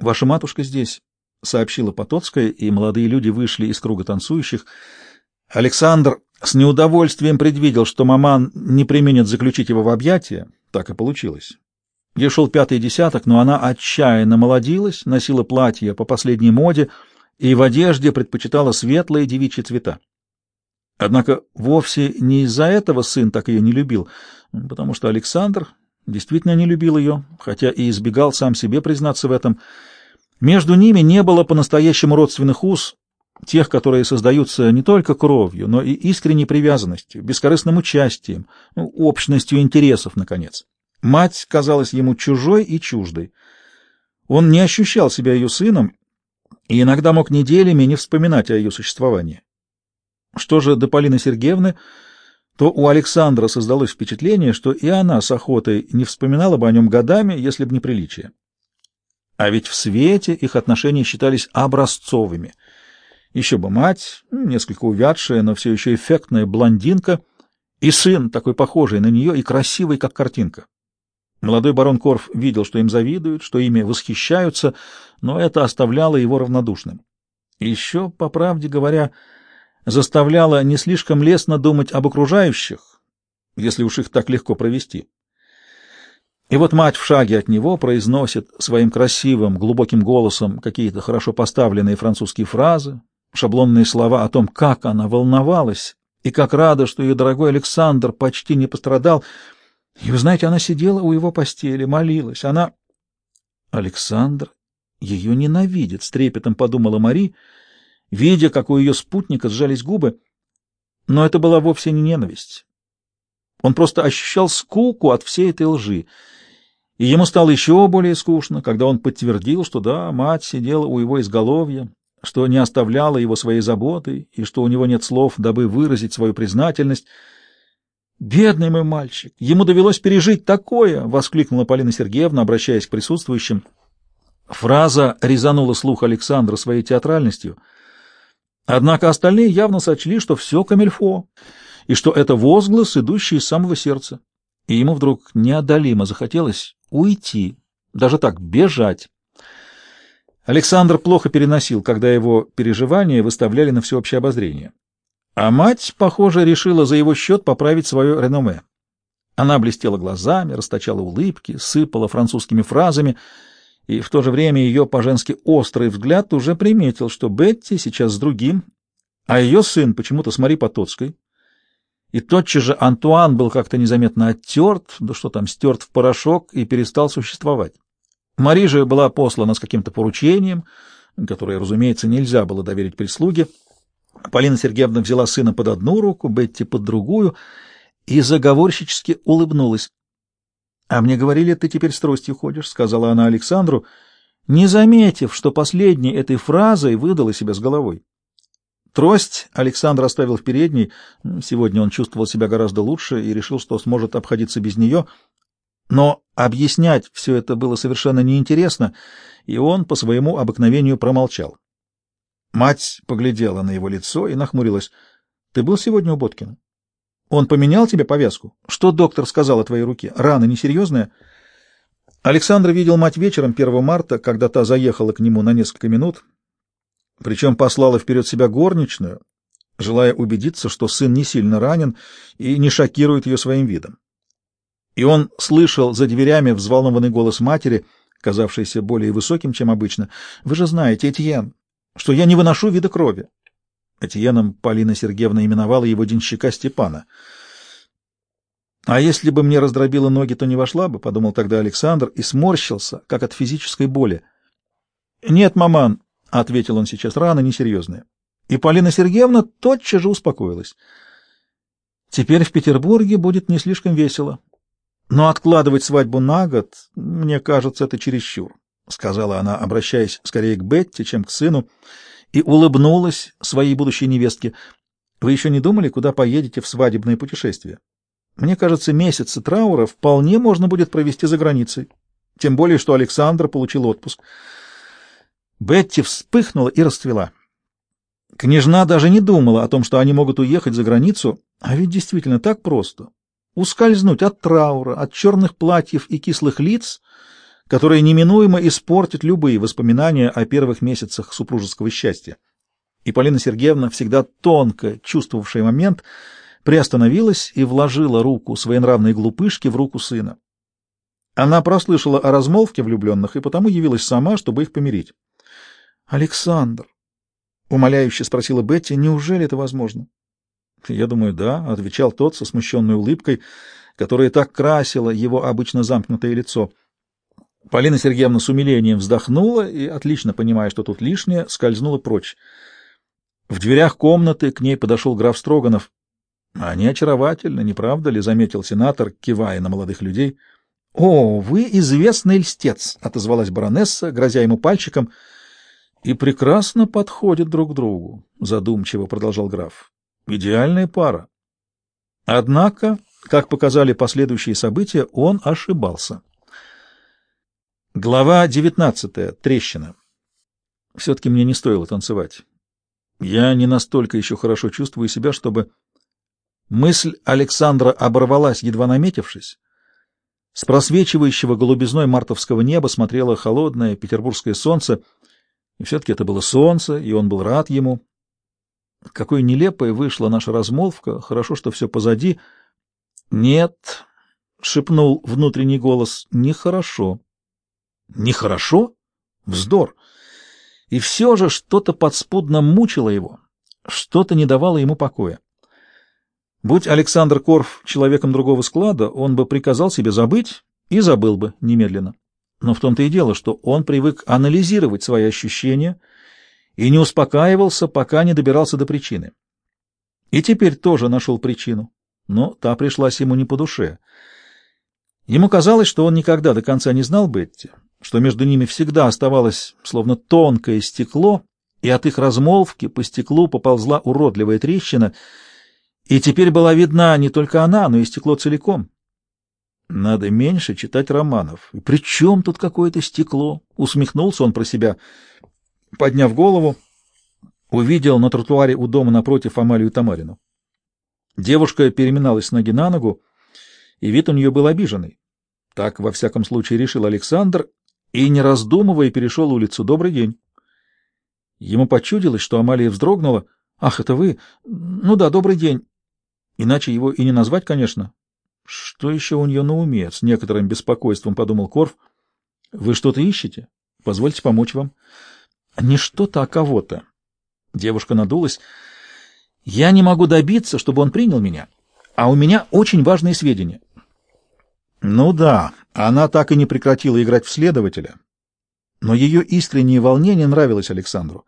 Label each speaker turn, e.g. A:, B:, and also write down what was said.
A: Ваша матушка здесь, — сообщила Потоцкая, и молодые люди вышли из круга танцующих. Александр с неудовольствием предвидел, что маман не применит заключить его в объятия. Так и получилось. Ей шел пятый десяток, но она отчаянно молодилась, носила платье по последней моде и в одежде предпочитала светлые девичьи цвета. Однако вовсе не из-за этого сын так ее не любил, потому что Александр действительно не любил ее, хотя и избегал сам себе признаться в этом. Между ними не было по-настоящему родственных уз, тех, которые создаются не только кровью, но и искренней привязанностью, бескорыстным участием, ну, общностью интересов, наконец. Мать казалась ему чужой и чуждой. Он не ощущал себя ее сыном и иногда мог неделями не вспоминать о ее существовании. Что же до Полины Сергеевны, то у Александра создалось впечатление, что и она с охотой не вспоминала бы о нем годами, если бы не приличие. А ведь в свете их отношения считались образцовыми. Еще бы мать, несколько увядшая, но все еще эффектная блондинка, и сын, такой похожий на нее и красивый, как картинка. Молодой барон Корф видел, что им завидуют, что ими восхищаются, но это оставляло его равнодушным. Еще, по правде говоря, заставляло не слишком лестно думать об окружающих, если уж их так легко провести. И вот мать в шаге от него произносит своим красивым, глубоким голосом какие-то хорошо поставленные французские фразы, шаблонные слова о том, как она волновалась и как рада, что ее дорогой Александр почти не пострадал. И вы знаете, она сидела у его постели, молилась. Она... Александр ее ненавидит, с трепетом подумала Мари, видя, как у ее спутника сжались губы. Но это была вовсе не ненависть. Он просто ощущал скуку от всей этой лжи. И ему стало еще более скучно, когда он подтвердил, что да, мать сидела у его изголовья, что не оставляла его своей заботой, и что у него нет слов, дабы выразить свою признательность. «Бедный мой мальчик! Ему довелось пережить такое!» — воскликнула Полина Сергеевна, обращаясь к присутствующим. Фраза резанула слух Александра своей театральностью, однако остальные явно сочли, что все камельфо, и что это возглас, идущий из самого сердца. И ему вдруг неодолимо захотелось уйти, даже так, бежать. Александр плохо переносил, когда его переживания выставляли на всеобщее обозрение. А мать, похоже, решила за его счет поправить свое реноме. Она блестела глазами, расточала улыбки, сыпала французскими фразами, и в то же время ее по-женски острый взгляд уже приметил, что Бетти сейчас с другим, а ее сын почему-то с Мари Потоцкой. И тотчас же Антуан был как-то незаметно оттерт, да что там, стерт в порошок и перестал существовать. Мари же была послана с каким-то поручением, которое, разумеется, нельзя было доверить прислуге. Полина Сергеевна взяла сына под одну руку, Бетти под другую и заговорщически улыбнулась. — А мне говорили, ты теперь с тростью ходишь, — сказала она Александру, не заметив, что последней этой фразой выдала себя с головой. Трость Александр оставил в передней. Сегодня он чувствовал себя гораздо лучше и решил, что сможет обходиться без нее. Но объяснять все это было совершенно неинтересно, и он по своему обыкновению промолчал. Мать поглядела на его лицо и нахмурилась. — Ты был сегодня у Боткина? — Он поменял тебе повязку? Что доктор сказал о твоей руке? Рана несерьезная? Александр видел мать вечером 1 марта, когда та заехала к нему на несколько минут, причем послала вперед себя горничную, желая убедиться, что сын не сильно ранен и не шокирует ее своим видом. И он слышал за дверями взволнованный голос матери, казавшийся более высоким, чем обычно. «Вы же знаете, Этьен, что я не выношу вида крови». Этьеном Полина Сергеевна именовала его денщика Степана. «А если бы мне раздробило ноги, то не вошла бы», — подумал тогда Александр и сморщился, как от физической боли. «Нет, маман», — ответил он сейчас, — «рана несерьезная». И Полина Сергеевна тотчас же успокоилась. «Теперь в Петербурге будет не слишком весело. Но откладывать свадьбу на год, мне кажется, это чересчур», — сказала она, обращаясь скорее к Бетти, чем к сыну, и улыбнулась своей будущей невестке. «Вы еще не думали, куда поедете в свадебное путешествие? Мне кажется, месяцы траура вполне можно будет провести за границей, тем более, что Александр получил отпуск». Бетти вспыхнула и расцвела. Княжна даже не думала о том, что они могут уехать за границу, а ведь действительно так просто. Ускользнуть от траура, от черных платьев и кислых лиц, которое неминуемо испортит любые воспоминания о первых месяцах супружеского счастья. И Полина Сергеевна, всегда тонко чувствовавшая момент, приостановилась и вложила руку своенравной глупышки в руку сына. Она прослышала о размолвке влюбленных и потому явилась сама, чтобы их помирить. — Александр, — умоляюще спросила Бетти, — неужели это возможно? — Я думаю, да, — отвечал тот со смущенной улыбкой, которая так красила его обычно замкнутое лицо. Полина Сергеевна с умилением вздохнула и, отлично понимая, что тут лишнее, скользнула прочь. В дверях комнаты к ней подошел граф Строганов. — Они очаровательны, не правда ли? — заметил сенатор, кивая на молодых людей. —— О, вы известный льстец, — отозвалась баронесса, грозя ему пальчиком. — И прекрасно подходят друг другу, — задумчиво продолжал граф. — Идеальная пара. Однако, как показали последующие события, он ошибался. Глава девятнадцатая. Трещина. Все-таки мне не стоило танцевать. Я не настолько еще хорошо чувствую себя, чтобы... Мысль Александра оборвалась, едва наметившись. С просвечивающего голубизной мартовского неба смотрело холодное петербургское солнце, и все-таки это было солнце, и он был рад ему. Какой нелепой вышла наша размолвка, хорошо, что все позади. Нет, — шепнул внутренний голос, — нехорошо. Нехорошо? Вздор! И все же что-то подспудно мучило его, что-то не давало ему покоя. Будь Александр Корф человеком другого склада, он бы приказал себе забыть и забыл бы немедленно. Но в том-то и дело, что он привык анализировать свои ощущения и не успокаивался, пока не добирался до причины. И теперь тоже нашел причину, но та пришлась ему не по душе. Ему казалось, что он никогда до конца не знал Бетти, что между ними всегда оставалось словно тонкое стекло, и от их размолвки по стеклу поползла уродливая трещина — и теперь была видна не только она, но и стекло целиком. Надо меньше читать романов. И при чем тут какое-то стекло? Усмехнулся он про себя. Подняв голову, увидел на тротуаре у дома напротив Амалию Тамарину. Девушка переминалась с ноги на ногу, и вид у нее был обиженный. Так, во всяком случае, решил Александр, и, не раздумывая, перешел улицу. «Добрый день». Ему почудилось, что Амалия вздрогнула. «Ах, это вы? Ну да, добрый день. Иначе его и не назвать, конечно. Что еще у нее на уме? С некоторым беспокойством подумал Корф. Вы что-то ищете? Позвольте помочь вам. Не что-то, а кого-то. Девушка надулась. Я не могу добиться, чтобы он принял меня, а у меня очень важные сведения. Ну да, она так и не прекратила играть в следователя. Но ее искреннее волнение нравилось Александру.